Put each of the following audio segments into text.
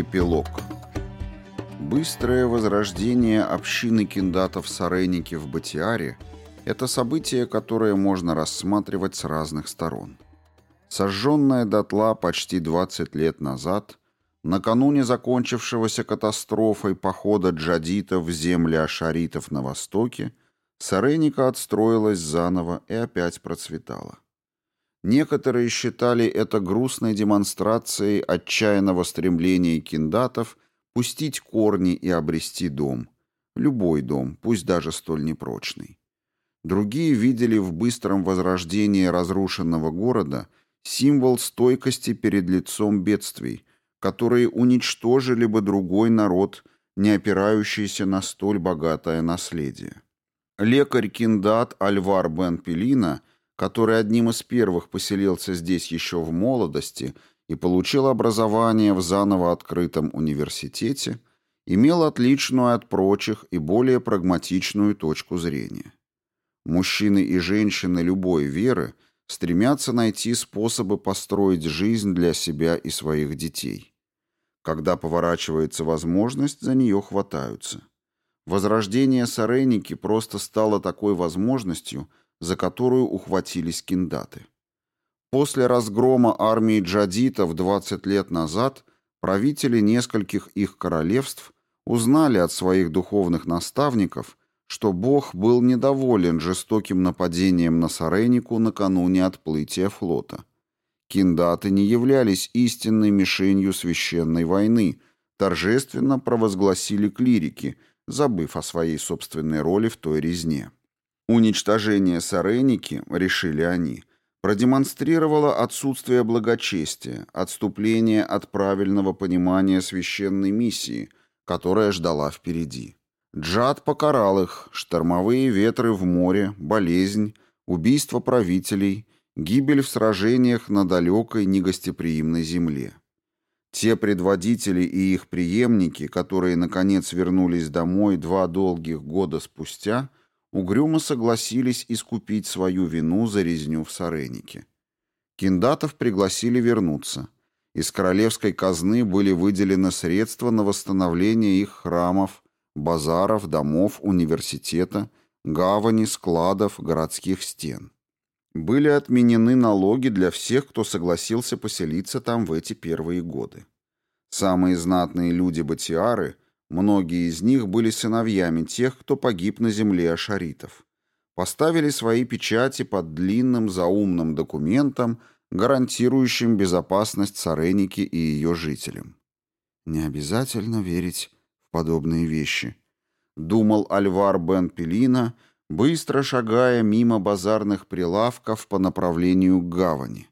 Эпилог Быстрое возрождение общины киндатов Сареники в Батиаре – это событие, которое можно рассматривать с разных сторон. Сожженная дотла почти 20 лет назад, накануне закончившегося катастрофой похода джадитов в земли ашаритов на востоке, Сареника отстроилась заново и опять процветала. Некоторые считали это грустной демонстрацией отчаянного стремления киндатов пустить корни и обрести дом. Любой дом, пусть даже столь непрочный. Другие видели в быстром возрождении разрушенного города символ стойкости перед лицом бедствий, которые уничтожили бы другой народ, не опирающийся на столь богатое наследие. Лекарь Киндат Альвар Бен Пелина – который одним из первых поселился здесь еще в молодости и получил образование в заново открытом университете, имел отличную от прочих и более прагматичную точку зрения. Мужчины и женщины любой веры стремятся найти способы построить жизнь для себя и своих детей. Когда поворачивается возможность, за нее хватаются. Возрождение Сареники просто стало такой возможностью – за которую ухватились киндаты. После разгрома армии джадитов 20 лет назад правители нескольких их королевств узнали от своих духовных наставников, что Бог был недоволен жестоким нападением на Саренику накануне отплытия флота. Киндаты не являлись истинной мишенью священной войны, торжественно провозгласили клирики, забыв о своей собственной роли в той резне. Уничтожение Сареники, решили они, продемонстрировало отсутствие благочестия, отступление от правильного понимания священной миссии, которая ждала впереди. Джад покарал их, штормовые ветры в море, болезнь, убийство правителей, гибель в сражениях на далекой негостеприимной земле. Те предводители и их преемники, которые наконец вернулись домой два долгих года спустя – угрюмо согласились искупить свою вину за резню в Саренике. Киндатов пригласили вернуться. Из королевской казны были выделены средства на восстановление их храмов, базаров, домов, университета, гавани, складов, городских стен. Были отменены налоги для всех, кто согласился поселиться там в эти первые годы. Самые знатные люди Батиары – Многие из них были сыновьями тех, кто погиб на земле ашаритов. Поставили свои печати под длинным заумным документом, гарантирующим безопасность Сареники и ее жителям. «Не обязательно верить в подобные вещи», — думал Альвар Бен Пелина, быстро шагая мимо базарных прилавков по направлению к гавани,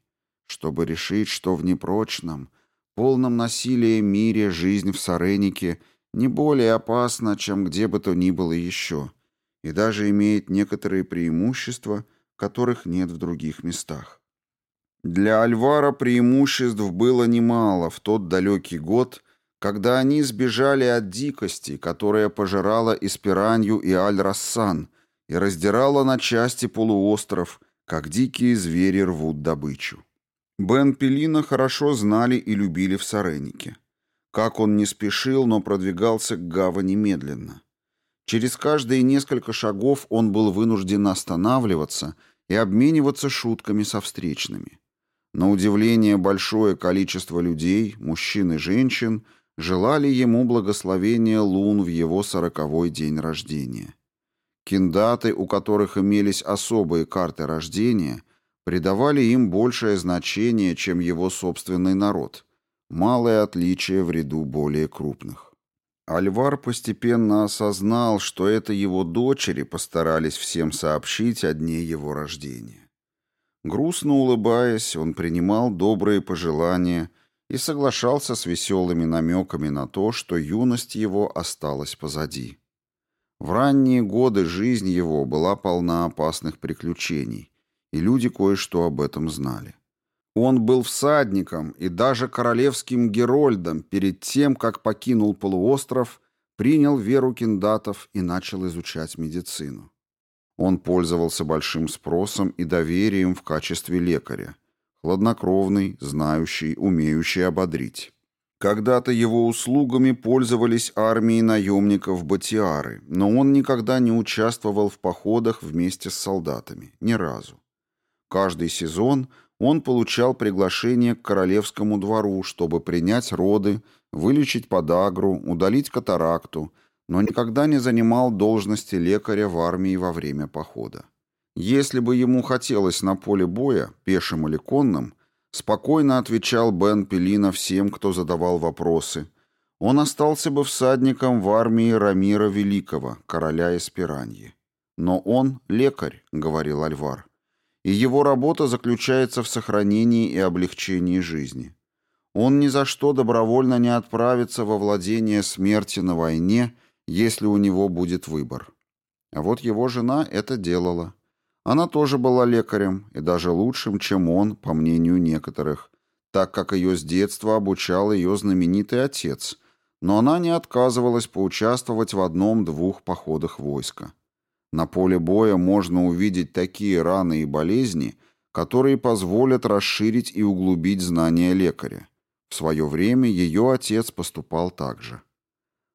чтобы решить, что в непрочном, полном насилия мире жизнь в Саренике — не более опасна, чем где бы то ни было еще, и даже имеет некоторые преимущества, которых нет в других местах. Для Альвара преимуществ было немало в тот далекий год, когда они сбежали от дикости, которая пожирала Испиранью и Аль-Рассан и раздирала на части полуостров, как дикие звери рвут добычу. Бен Пелина хорошо знали и любили в Саренике. Как он не спешил, но продвигался к гавани медленно. Через каждые несколько шагов он был вынужден останавливаться и обмениваться шутками со встречными. На удивление большое количество людей, мужчин и женщин, желали ему благословения лун в его сороковой день рождения. Киндаты, у которых имелись особые карты рождения, придавали им большее значение, чем его собственный народ – Малое отличие в ряду более крупных. Альвар постепенно осознал, что это его дочери постарались всем сообщить о дне его рождения. Грустно улыбаясь, он принимал добрые пожелания и соглашался с веселыми намеками на то, что юность его осталась позади. В ранние годы жизнь его была полна опасных приключений, и люди кое-что об этом знали. Он был всадником и даже королевским герольдом перед тем, как покинул полуостров, принял веру киндатов и начал изучать медицину. Он пользовался большим спросом и доверием в качестве лекаря. Хладнокровный, знающий, умеющий ободрить. Когда-то его услугами пользовались армии наемников Батиары, но он никогда не участвовал в походах вместе с солдатами, ни разу. Каждый сезон он получал приглашение к королевскому двору, чтобы принять роды, вылечить подагру, удалить катаракту, но никогда не занимал должности лекаря в армии во время похода. Если бы ему хотелось на поле боя, пешим или конным, спокойно отвечал Бен Пелина всем, кто задавал вопросы, он остался бы всадником в армии Рамира Великого, короля Эспираньи. «Но он лекарь», — говорил Альвар, — «и его работа заключается в сохранении и облегчении жизни. Он ни за что добровольно не отправится во владение смерти на войне, если у него будет выбор. А вот его жена это делала. Она тоже была лекарем, и даже лучшим, чем он, по мнению некоторых, так как ее с детства обучал ее знаменитый отец, но она не отказывалась поучаствовать в одном-двух походах войска. На поле боя можно увидеть такие раны и болезни, которые позволят расширить и углубить знания лекаря. В свое время ее отец поступал так же.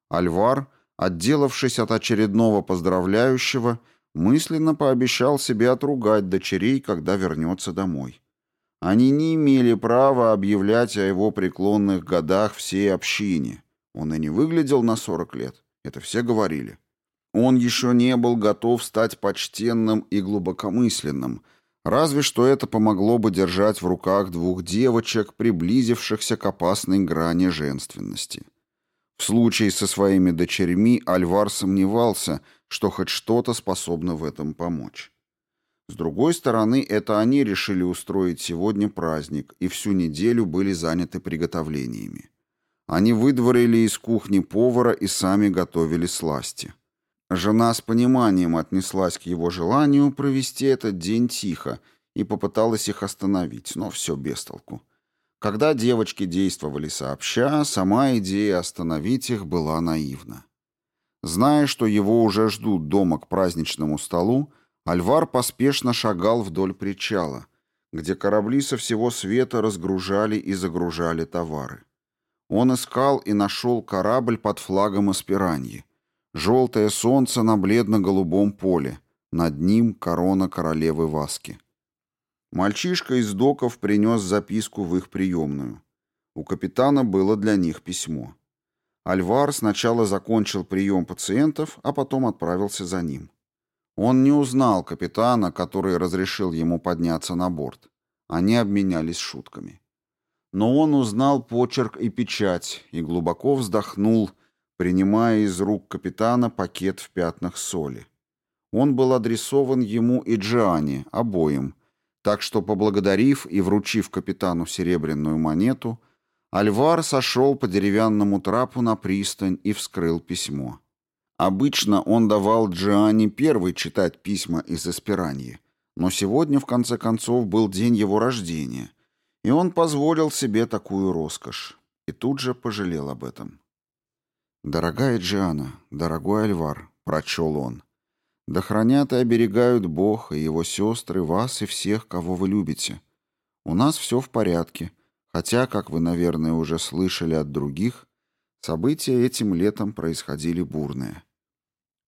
Альвар, отделавшись от очередного поздравляющего, мысленно пообещал себе отругать дочерей, когда вернется домой. Они не имели права объявлять о его преклонных годах всей общине. Он и не выглядел на 40 лет, это все говорили. Он еще не был готов стать почтенным и глубокомысленным – Разве что это помогло бы держать в руках двух девочек, приблизившихся к опасной грани женственности. В случае со своими дочерьми Альвар сомневался, что хоть что-то способно в этом помочь. С другой стороны, это они решили устроить сегодня праздник и всю неделю были заняты приготовлениями. Они выдворили из кухни повара и сами готовили сласти. Жена с пониманием отнеслась к его желанию провести этот день тихо и попыталась их остановить, но все без толку. Когда девочки действовали сообща, сама идея остановить их была наивна. Зная, что его уже ждут дома к праздничному столу, Альвар поспешно шагал вдоль причала, где корабли со всего света разгружали и загружали товары. Он искал и нашел корабль под флагом Аспираньи, Желтое солнце на бледно-голубом поле. Над ним корона королевы Васки. Мальчишка из доков принес записку в их приемную. У капитана было для них письмо. Альвар сначала закончил прием пациентов, а потом отправился за ним. Он не узнал капитана, который разрешил ему подняться на борт. Они обменялись шутками. Но он узнал почерк и печать и глубоко вздохнул, принимая из рук капитана пакет в пятнах соли. Он был адресован ему и Джиане, обоим, так что, поблагодарив и вручив капитану серебряную монету, Альвар сошел по деревянному трапу на пристань и вскрыл письмо. Обычно он давал Джиане первый читать письма из Эспираньи, но сегодня, в конце концов, был день его рождения, и он позволил себе такую роскошь, и тут же пожалел об этом. «Дорогая Джиана, дорогой Альвар», — прочел он, — «да хранят и оберегают Бог и его сестры вас и всех, кого вы любите. У нас все в порядке, хотя, как вы, наверное, уже слышали от других, события этим летом происходили бурные».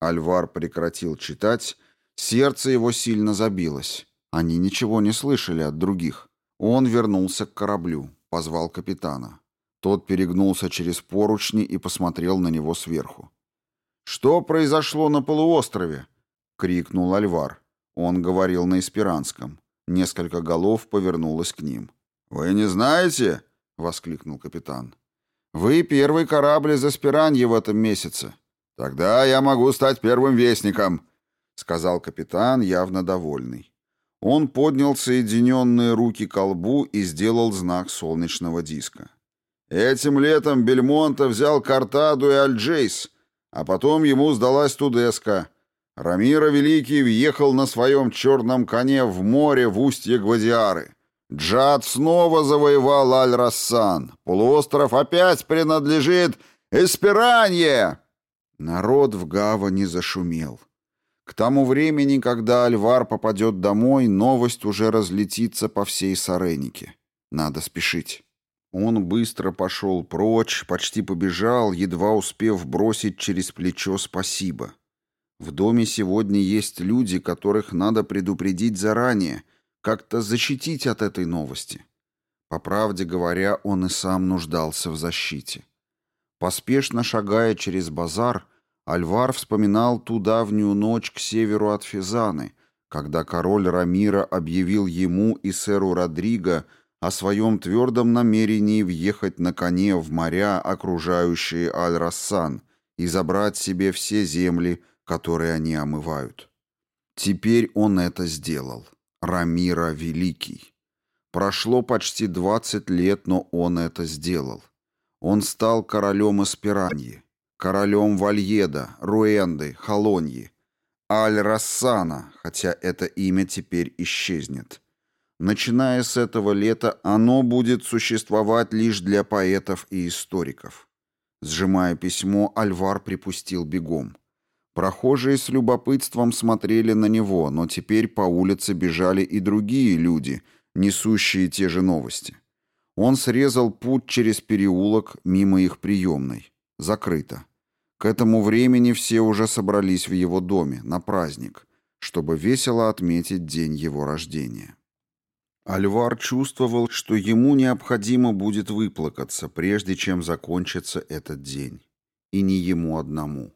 Альвар прекратил читать, сердце его сильно забилось. Они ничего не слышали от других. Он вернулся к кораблю, позвал капитана. Тот перегнулся через поручни и посмотрел на него сверху. «Что произошло на полуострове?» — крикнул Альвар. Он говорил на испиранском. Несколько голов повернулось к ним. «Вы не знаете?» — воскликнул капитан. «Вы первый корабль из Аспираньи в этом месяце. Тогда я могу стать первым вестником», — сказал капитан, явно довольный. Он поднял соединенные руки к колбу и сделал знак солнечного диска. Этим летом Бельмонта взял Картаду и Альджейс, а потом ему сдалась Тудеска. Рамира Великий въехал на своем черном коне в море в устье Гвадиары. Джад снова завоевал Аль-Рассан. Полуостров опять принадлежит Эсперанье. Народ в гавани зашумел. К тому времени, когда Альвар попадет домой, новость уже разлетится по всей Саренике. Надо спешить. Он быстро пошел прочь, почти побежал, едва успев бросить через плечо «спасибо». В доме сегодня есть люди, которых надо предупредить заранее, как-то защитить от этой новости. По правде говоря, он и сам нуждался в защите. Поспешно шагая через базар, Альвар вспоминал ту давнюю ночь к северу от Физаны, когда король Рамира объявил ему и сэру Родриго о своем твердом намерении въехать на коне в моря, окружающие Аль-Рассан, и забрать себе все земли, которые они омывают. Теперь он это сделал. Рамира Великий. Прошло почти 20 лет, но он это сделал. Он стал королем Эспераньи, королем Вальеда, Руэнды, Холоньи, Аль-Рассана, хотя это имя теперь исчезнет. Начиная с этого лета оно будет существовать лишь для поэтов и историков. Сжимая письмо, Альвар припустил бегом. Прохожие с любопытством смотрели на него, но теперь по улице бежали и другие люди, несущие те же новости. Он срезал путь через переулок мимо их приемной. Закрыто. К этому времени все уже собрались в его доме, на праздник, чтобы весело отметить день его рождения. Альвар чувствовал, что ему необходимо будет выплакаться, прежде чем закончится этот день. И не ему одному.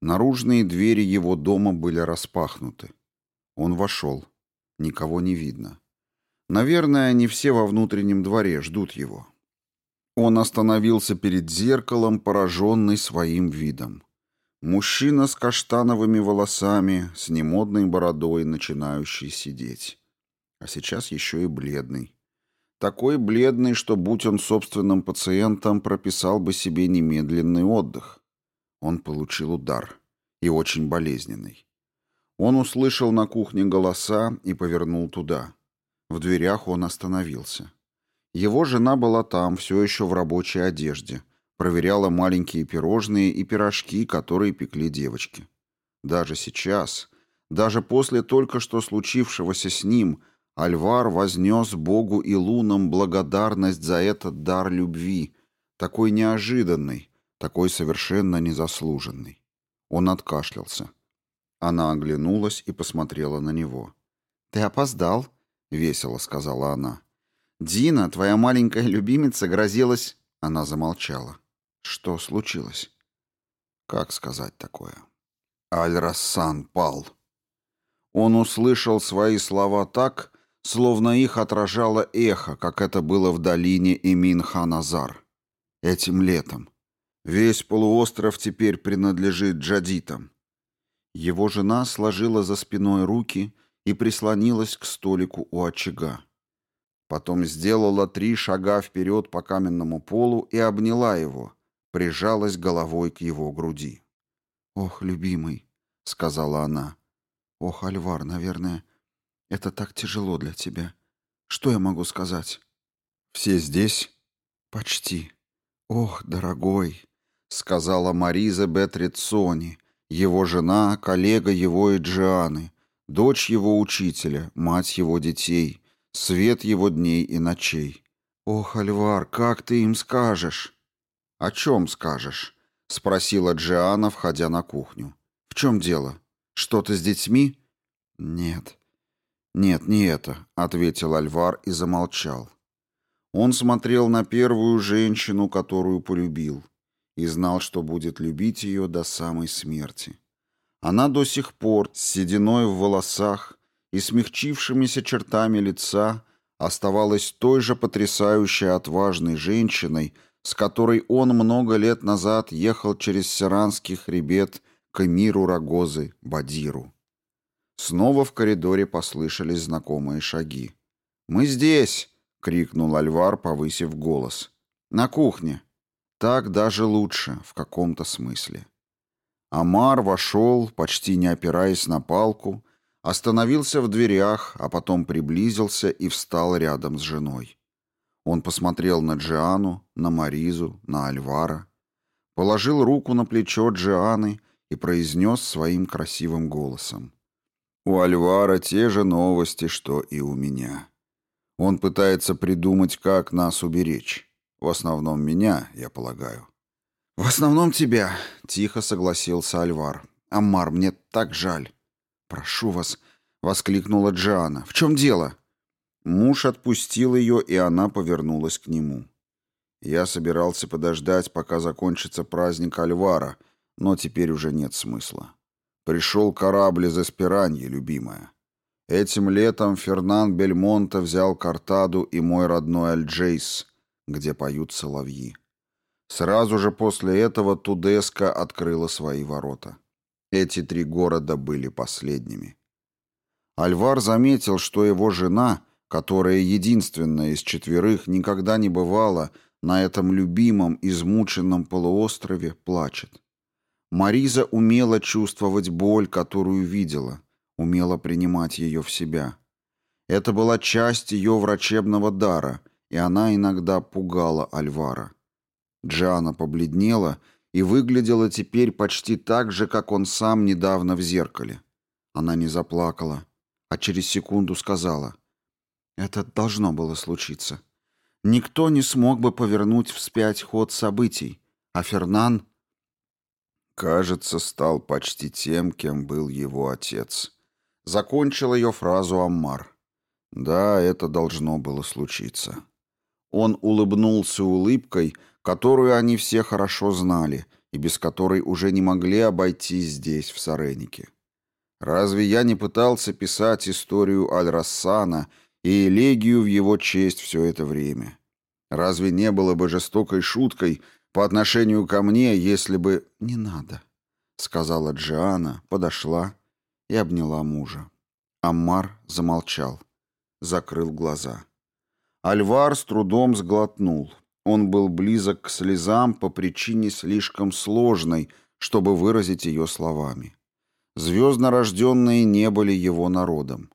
Наружные двери его дома были распахнуты. Он вошел. Никого не видно. Наверное, они все во внутреннем дворе ждут его. Он остановился перед зеркалом, пораженный своим видом. Мужчина с каштановыми волосами, с немодной бородой, начинающий сидеть. А сейчас еще и бледный. Такой бледный, что, будь он собственным пациентом, прописал бы себе немедленный отдых. Он получил удар. И очень болезненный. Он услышал на кухне голоса и повернул туда. В дверях он остановился. Его жена была там, все еще в рабочей одежде. Проверяла маленькие пирожные и пирожки, которые пекли девочки. Даже сейчас, даже после только что случившегося с ним, Альвар вознес Богу и лунам благодарность за этот дар любви, такой неожиданный, такой совершенно незаслуженный. Он откашлялся. Она оглянулась и посмотрела на него. «Ты опоздал», — весело сказала она. «Дина, твоя маленькая любимица, грозилась...» Она замолчала. «Что случилось?» «Как сказать такое?» «Аль-Рассан пал». Он услышал свои слова так, словно их отражало эхо, как это было в долине Эмин-Ханазар. Этим летом. Весь полуостров теперь принадлежит джадитам. Его жена сложила за спиной руки и прислонилась к столику у очага. Потом сделала три шага вперед по каменному полу и обняла его, прижалась головой к его груди. «Ох, любимый», — сказала она. «Ох, Альвар, наверное, это так тяжело для тебя. Что я могу сказать?» «Все здесь?» «Почти. Ох, дорогой, — сказала Мариза Бетрицони, его жена, коллега его и Джианы, дочь его учителя, мать его детей, свет его дней и ночей. «Ох, Альвар, как ты им скажешь?» «О чем скажешь?» — спросила Джиана, входя на кухню. «В чем дело? Что-то с детьми?» «Нет». «Нет, не это», — ответил Альвар и замолчал. Он смотрел на первую женщину, которую полюбил и знал, что будет любить ее до самой смерти. Она до сих пор, с сединой в волосах и смягчившимися чертами лица, оставалась той же потрясающей отважной женщиной, с которой он много лет назад ехал через Сиранский хребет к эмиру Рогозы, Бадиру. Снова в коридоре послышались знакомые шаги. «Мы здесь!» — крикнул Альвар, повысив голос. «На кухне!» Так даже лучше, в каком-то смысле. Амар вошел, почти не опираясь на палку, остановился в дверях, а потом приблизился и встал рядом с женой. Он посмотрел на Джиану, на Маризу, на Альвара, положил руку на плечо Джианы и произнес своим красивым голосом. «У Альвара те же новости, что и у меня. Он пытается придумать, как нас уберечь. В основном меня, я полагаю. «В основном тебя», — тихо согласился Альвар. «Аммар, мне так жаль». «Прошу вас», — воскликнула Джиана. «В чем дело?» Муж отпустил ее, и она повернулась к нему. Я собирался подождать, пока закончится праздник Альвара, но теперь уже нет смысла. Пришел корабль из Эспераньи, любимая. Этим летом Фернан Бельмонте взял Картаду и мой родной Альджейс, где поют соловьи. Сразу же после этого Тудеска открыла свои ворота. Эти три города были последними. Альвар заметил, что его жена, которая единственная из четверых никогда не бывала на этом любимом, измученном полуострове, плачет. Мариза умела чувствовать боль, которую видела, умела принимать ее в себя. Это была часть ее врачебного дара, и она иногда пугала Альвара. Джиана побледнела и выглядела теперь почти так же, как он сам недавно в зеркале. Она не заплакала, а через секунду сказала, «Это должно было случиться. Никто не смог бы повернуть вспять ход событий, а Фернан...» Кажется, стал почти тем, кем был его отец. Закончил ее фразу Аммар. Да, это должно было случиться. Он улыбнулся улыбкой, которую они все хорошо знали и без которой уже не могли обойтись здесь, в Саренике. Разве я не пытался писать историю Аль-Рассана и элегию в его честь все это время? Разве не было бы жестокой шуткой по отношению ко мне, если бы... «Не надо», — сказала Джиана, подошла и обняла мужа. Аммар замолчал, закрыл глаза. Альвар с трудом сглотнул. Он был близок к слезам по причине слишком сложной, чтобы выразить ее словами. Звездно рожденные не были его народом.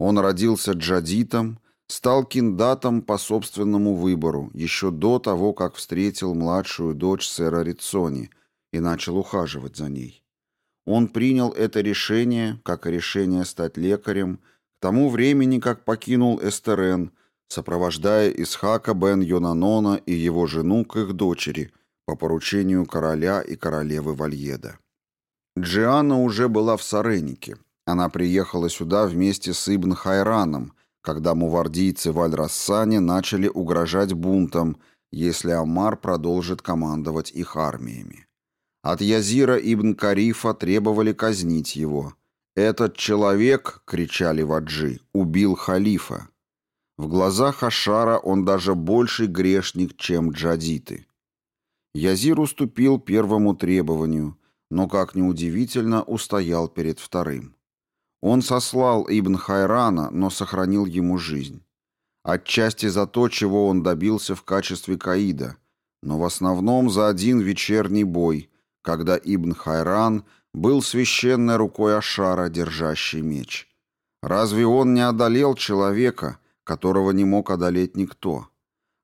Он родился джадитом, стал киндатом по собственному выбору, еще до того, как встретил младшую дочь сэра Рицони и начал ухаживать за ней. Он принял это решение, как решение стать лекарем, к тому времени, как покинул Эстерен, сопровождая Исхака бен Йонанона и его жену к их дочери по поручению короля и королевы Вальеда. Джиана уже была в Саренике. Она приехала сюда вместе с Ибн Хайраном, когда мувардийцы в начали угрожать бунтом, если Амар продолжит командовать их армиями. От Язира ибн Карифа требовали казнить его. «Этот человек, — кричали ваджи, — убил халифа. В глазах Ашара он даже больший грешник, чем джадиты. Язир уступил первому требованию, но, как ни удивительно, устоял перед вторым. Он сослал Ибн Хайрана, но сохранил ему жизнь. Отчасти за то, чего он добился в качестве Каида, но в основном за один вечерний бой, когда Ибн Хайран был священной рукой Ашара, держащей меч. Разве он не одолел человека, которого не мог одолеть никто.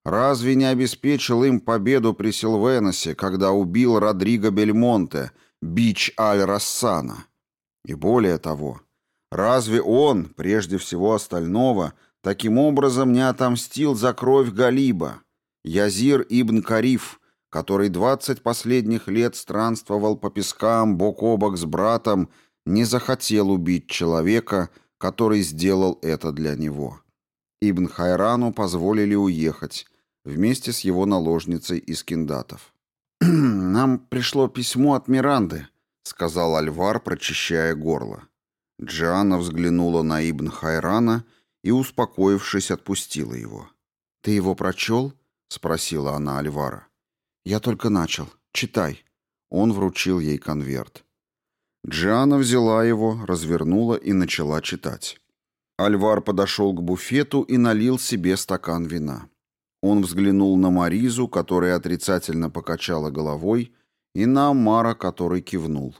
Разве не обеспечил им победу при Силвеносе, когда убил Родриго Бельмонте, бич Аль-Рассана? И более того, разве он, прежде всего остального, таким образом не отомстил за кровь Галиба, Язир ибн Кариф, который двадцать последних лет странствовал по пескам бок о бок с братом, не захотел убить человека, который сделал это для него? Ибн Хайрану позволили уехать вместе с его наложницей из киндатов. «Нам пришло письмо от Миранды», — сказал Альвар, прочищая горло. Джиана взглянула на Ибн Хайрана и, успокоившись, отпустила его. «Ты его прочел?» — спросила она Альвара. «Я только начал. Читай». Он вручил ей конверт. Джиана взяла его, развернула и начала читать. Альвар подошел к буфету и налил себе стакан вина. Он взглянул на Маризу, которая отрицательно покачала головой, и на Амара, который кивнул.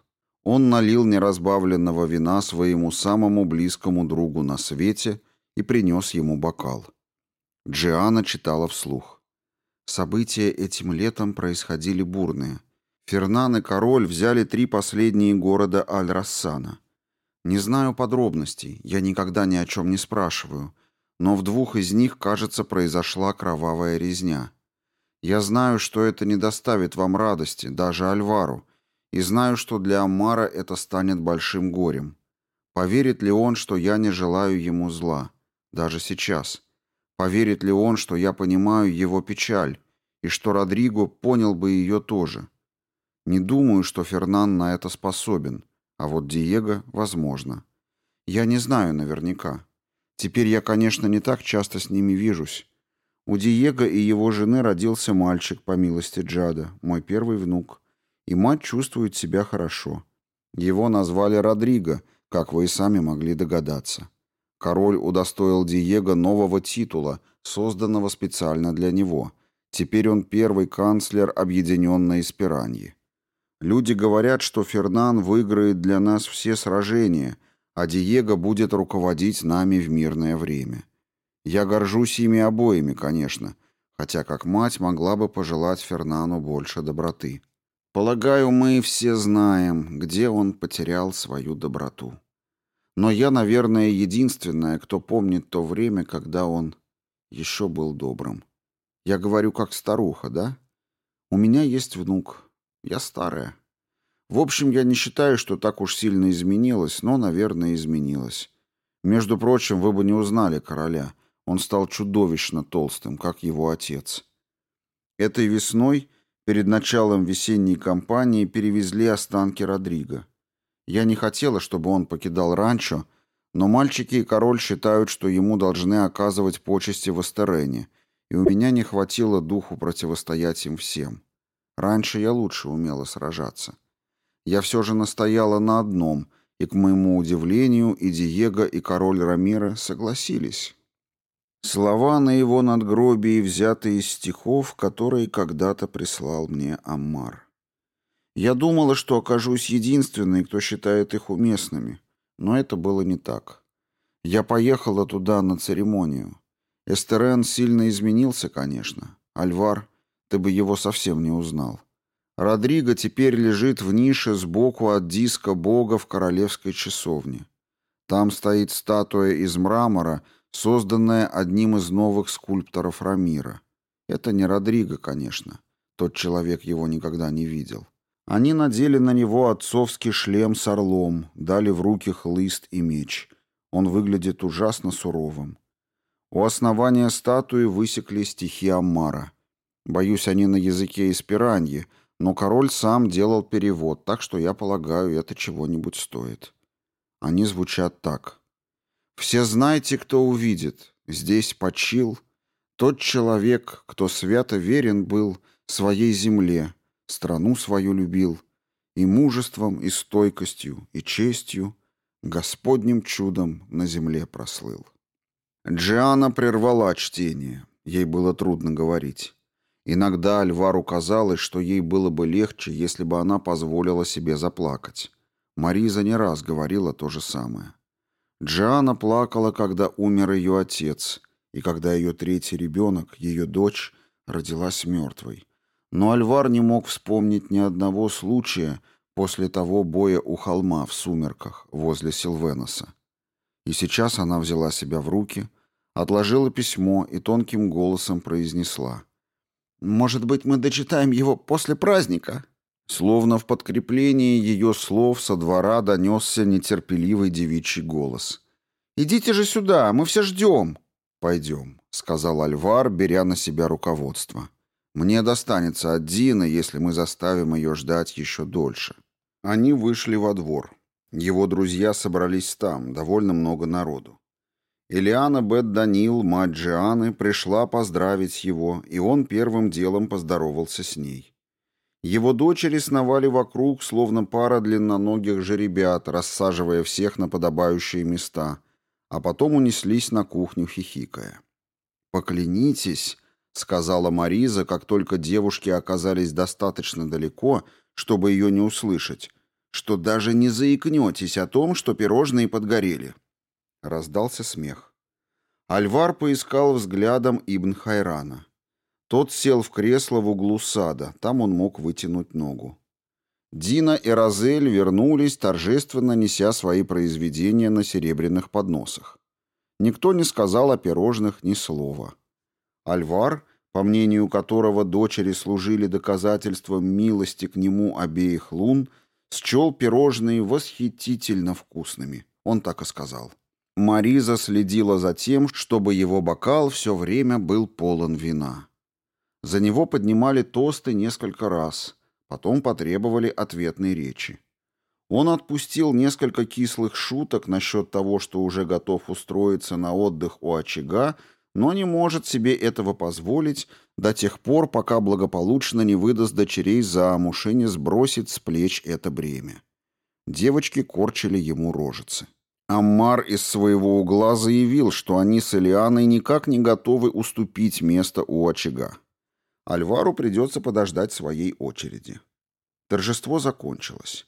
Он налил неразбавленного вина своему самому близкому другу на свете и принес ему бокал. Джиана читала вслух. События этим летом происходили бурные. Фернан и король взяли три последние города Аль-Рассана — не знаю подробностей, я никогда ни о чем не спрашиваю. но в двух из них, кажется, произошла кровавая резня. Я знаю, что это не доставит вам радости, даже Альвару, и знаю, что для Амара это станет большим горем. Поверит ли он, что я не желаю ему зла, даже сейчас? Поверит ли он, что я понимаю его печаль, и что Родриго понял бы ее тоже? Не думаю, что Фернан на это способен, а вот Диего — возможно. Я не знаю наверняка. Теперь я, конечно, не так часто с ними вижусь. У Диего и его жены родился мальчик, по милости Джада, мой первый внук. И мать чувствует себя хорошо. Его назвали Родриго, как вы и сами могли догадаться. Король удостоил Диего нового титула, созданного специально для него. Теперь он первый канцлер Объединенной Эспераньи. Люди говорят, что Фернан выиграет для нас все сражения, а Диего будет руководить нами в мирное время. Я горжусь ими обоими, конечно, хотя как мать могла бы пожелать Фернану больше доброты. Полагаю, мы все знаем, где он потерял свою доброту. Но я, наверное, единственная, кто помнит то время, когда он еще был добрым. Я говорю как старуха, да? У меня есть внук. Я старая. В общем, я не считаю, что так уж сильно изменилась, но, наверное, изменилась. Между прочим, вы бы не узнали короля. Он стал чудовищно толстым, как его отец. Этой весной, перед началом весенней кампании, перевезли останки Родриго. Я не хотела, чтобы он покидал ранчо, но мальчики и король считают, что ему должны оказывать почести в Астерене, и у меня не хватило духу противостоять им всем. Раньше я лучше умела сражаться. Я все же настояла на одном, и, к моему удивлению, и Диего, и король Рамира согласились. Слова на его надгробии взяты из стихов, которые когда-то прислал мне Аммар. Я думала, что окажусь единственной, кто считает их уместными, но это было не так. Я поехала туда на церемонию. Эстерен сильно изменился, конечно. Альвар, ты бы его совсем не узнал. Родриго теперь лежит в нише сбоку от диска бога в королевской часовне. Там стоит статуя из мрамора, созданная одним из новых скульпторов Рамира. Это не Родриго, конечно. Тот человек его никогда не видел. Они надели на него отцовский шлем с орлом, дали в руки хлыст и меч. Он выглядит ужасно суровым. У основания статуи высекли стихи Аммара. Боюсь, они на языке испираньи, но король сам делал перевод, так что я полагаю, это чего-нибудь стоит. Они звучат так. «Все знайте, кто увидит. Здесь почил тот человек, кто свято верен был своей земле, страну свою любил, и мужеством, и стойкостью, и честью Господним чудом на земле прослыл». Джиана прервала чтение. Ей было трудно говорить. Иногда Альвару казалось, что ей было бы легче, если бы она позволила себе заплакать. Мариза не раз говорила то же самое. Джиана плакала, когда умер ее отец, и когда ее третий ребенок, ее дочь, родилась мертвой. Но Альвар не мог вспомнить ни одного случая после того боя у холма в сумерках возле Силвеноса. И сейчас она взяла себя в руки, отложила письмо и тонким голосом произнесла — может быть, мы дочитаем его после праздника?» Словно в подкреплении ее слов со двора донесся нетерпеливый девичий голос. «Идите же сюда, мы все ждем!» «Пойдем», — сказал Альвар, беря на себя руководство. «Мне достанется от Дины, если мы заставим ее ждать еще дольше». Они вышли во двор. Его друзья собрались там, довольно много народу. Элиана Бет Данил, мать Джианы, пришла поздравить его, и он первым делом поздоровался с ней. Его дочери сновали вокруг, словно пара длинноногих жеребят, рассаживая всех на подобающие места, а потом унеслись на кухню хихикая. «Поклянитесь», — сказала Мариза, как только девушки оказались достаточно далеко, чтобы ее не услышать, «что даже не заикнетесь о том, что пирожные подгорели». Раздался смех. Альвар поискал взглядом Ибн Хайрана. Тот сел в кресло в углу сада, там он мог вытянуть ногу. Дина и Розель вернулись, торжественно неся свои произведения на серебряных подносах. Никто не сказал о пирожных ни слова. Альвар, по мнению которого дочери служили доказательством милости к нему обеих лун, счел пирожные восхитительно вкусными. Он так и сказал. Мариза следила за тем, чтобы его бокал все время был полон вина. За него поднимали тосты несколько раз, потом потребовали ответной речи. Он отпустил несколько кислых шуток насчет того, что уже готов устроиться на отдых у очага, но не может себе этого позволить до тех пор, пока благополучно не выдаст дочерей замуж и не сбросит с плеч это бремя. Девочки корчили ему рожицы. Аммар из своего угла заявил, что они с Элианой никак не готовы уступить место у очага. Альвару придется подождать своей очереди. Торжество закончилось.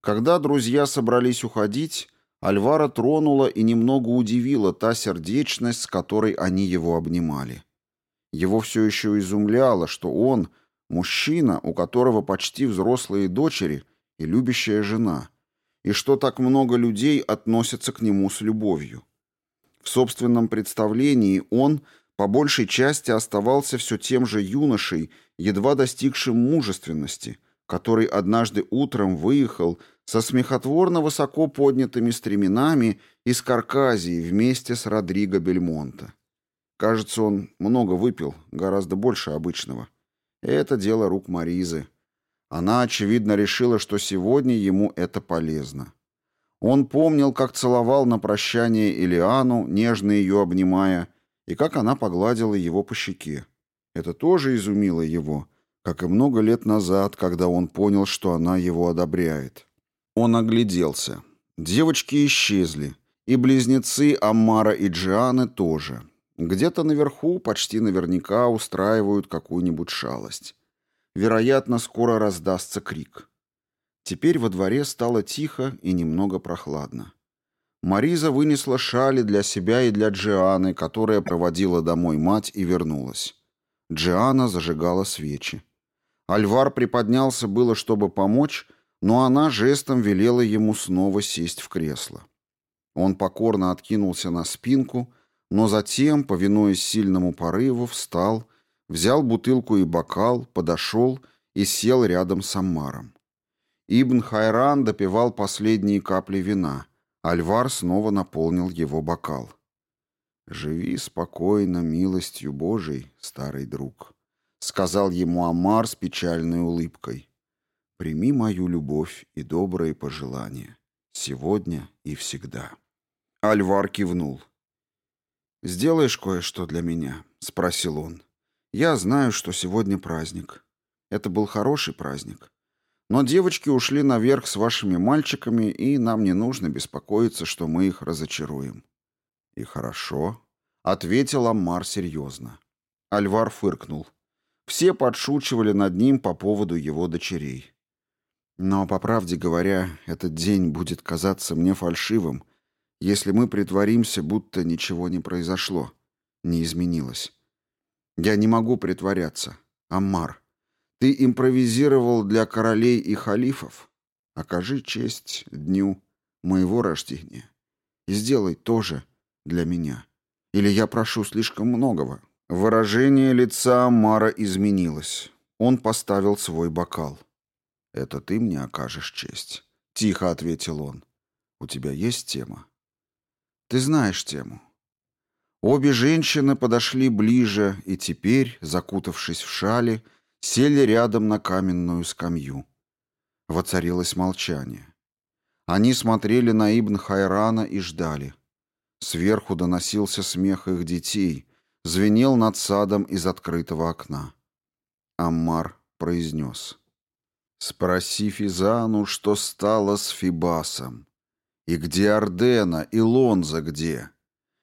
Когда друзья собрались уходить, Альвара тронула и немного удивила та сердечность, с которой они его обнимали. Его все еще изумляло, что он, мужчина, у которого почти взрослые дочери и любящая жена, и что так много людей относятся к нему с любовью. В собственном представлении он, по большей части, оставался все тем же юношей, едва достигшим мужественности, который однажды утром выехал со смехотворно высоко поднятыми стременами из Карказии вместе с Родриго Бельмонта. Кажется, он много выпил, гораздо больше обычного. Это дело рук Маризы. Она, очевидно, решила, что сегодня ему это полезно. Он помнил, как целовал на прощание Илиану, нежно ее обнимая, и как она погладила его по щеке. Это тоже изумило его, как и много лет назад, когда он понял, что она его одобряет. Он огляделся. Девочки исчезли. И близнецы Амара и Джианы тоже. Где-то наверху почти наверняка устраивают какую-нибудь шалость. Вероятно, скоро раздастся крик. Теперь во дворе стало тихо и немного прохладно. Мариза вынесла шали для себя и для Джианы, которая проводила домой мать и вернулась. Джиана зажигала свечи. Альвар приподнялся было, чтобы помочь, но она жестом велела ему снова сесть в кресло. Он покорно откинулся на спинку, но затем, повинуясь сильному порыву, встал, взял бутылку и бокал, подошел и сел рядом с Аммаром. Ибн Хайран допивал последние капли вина. Альвар снова наполнил его бокал. «Живи спокойно, милостью Божией, старый друг», — сказал ему Амар с печальной улыбкой. Прими мою любовь и добрые пожелания. Сегодня и всегда. Альвар кивнул. «Сделаешь кое-что для меня?» — спросил он. «Я знаю, что сегодня праздник. Это был хороший праздник. Но девочки ушли наверх с вашими мальчиками, и нам не нужно беспокоиться, что мы их разочаруем». «И хорошо», — ответил Аммар серьезно. Альвар фыркнул. Все подшучивали над ним по поводу его дочерей. Но, по правде говоря, этот день будет казаться мне фальшивым, если мы притворимся, будто ничего не произошло, не изменилось. Я не могу притворяться. Аммар, ты импровизировал для королей и халифов. Окажи честь дню моего рождения. И сделай тоже для меня. Или я прошу слишком многого. Выражение лица Аммара изменилось. Он поставил свой бокал. «Это ты мне окажешь честь», — тихо ответил он. «У тебя есть тема?» «Ты знаешь тему». Обе женщины подошли ближе и теперь, закутавшись в шали, сели рядом на каменную скамью. Воцарилось молчание. Они смотрели на Ибн Хайрана и ждали. Сверху доносился смех их детей, звенел над садом из открытого окна. Аммар произнес — Спроси Физану, что стало с Фибасом. И где Ордена, и Лонза где?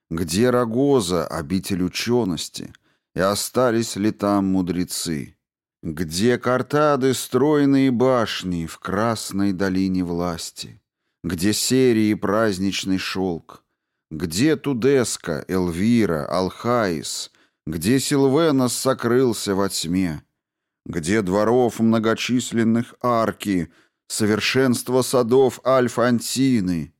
Где Рогоза, обитель учености? И остались ли там мудрецы? Где картады, стройные башни в красной долине власти? Где серии праздничный шелк? Где Тудеска, Элвира, Алхаис? Где Силвенос сокрылся во тьме? где дворов многочисленных арки, совершенство садов Альфантины.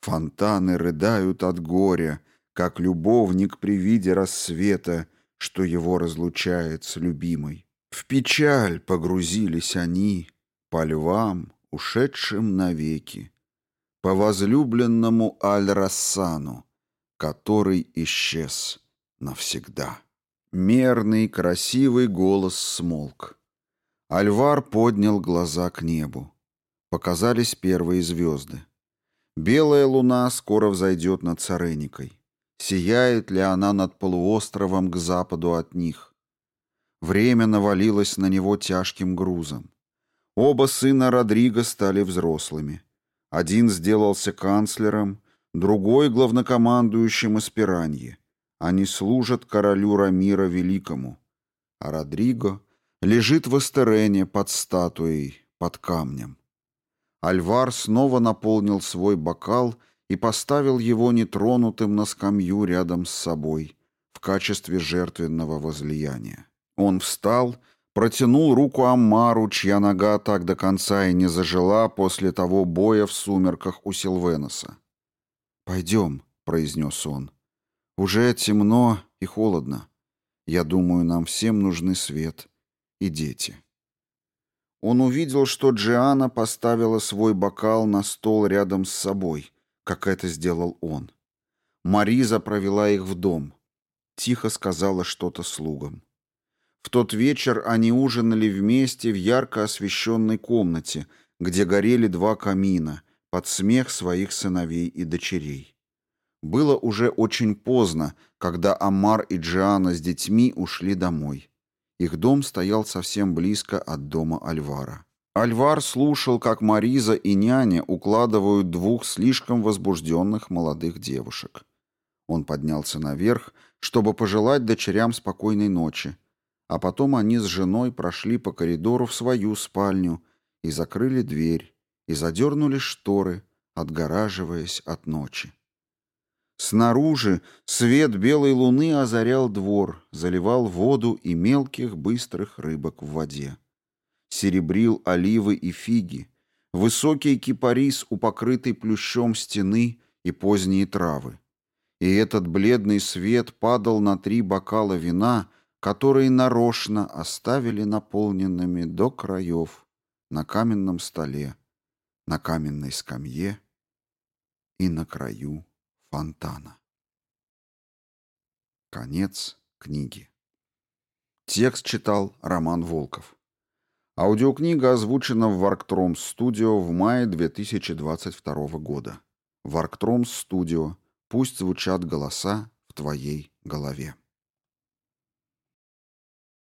Фонтаны рыдают от горя, как любовник при виде рассвета, что его разлучает с любимой. В печаль погрузились они по львам, ушедшим навеки, по возлюбленному Аль-Рассану, который исчез навсегда. Мерный, красивый голос смолк. Альвар поднял глаза к небу. Показались первые звезды. Белая луна скоро взойдет над Цареникой. Сияет ли она над полуостровом к западу от них? Время навалилось на него тяжким грузом. Оба сына Родриго стали взрослыми. Один сделался канцлером, другой — главнокомандующим Эспираньи. Они служат королю Рамира Великому. А Родриго лежит в Эстерене под статуей, под камнем. Альвар снова наполнил свой бокал и поставил его нетронутым на скамью рядом с собой в качестве жертвенного возлияния. Он встал, протянул руку Аммару, чья нога так до конца и не зажила после того боя в сумерках у Силвеноса. «Пойдем», — произнес он. «Уже темно и холодно. Я думаю, нам всем нужны свет и дети». Он увидел, что Джиана поставила свой бокал на стол рядом с собой, как это сделал он. Мариза провела их в дом. Тихо сказала что-то слугам. В тот вечер они ужинали вместе в ярко освещенной комнате, где горели два камина, под смех своих сыновей и дочерей. Было уже очень поздно, когда Амар и Джиана с детьми ушли домой. Их дом стоял совсем близко от дома Альвара. Альвар слушал, как Мариза и няня укладывают двух слишком возбужденных молодых девушек. Он поднялся наверх, чтобы пожелать дочерям спокойной ночи, а потом они с женой прошли по коридору в свою спальню и закрыли дверь, и задернули шторы, отгораживаясь от ночи. Снаружи свет белой луны озарял двор, заливал воду и мелких быстрых рыбок в воде. Серебрил оливы и фиги, высокий кипарис у покрытой плющом стены и поздние травы. И этот бледный свет падал на три бокала вина, которые нарочно оставили наполненными до краев на каменном столе, на каменной скамье и на краю фонтана. Конец книги. Текст читал Роман Волков. Аудиокнига озвучена в Варктромс Студио в мае 2022 года. Варктромс Студио. Пусть звучат голоса в твоей голове.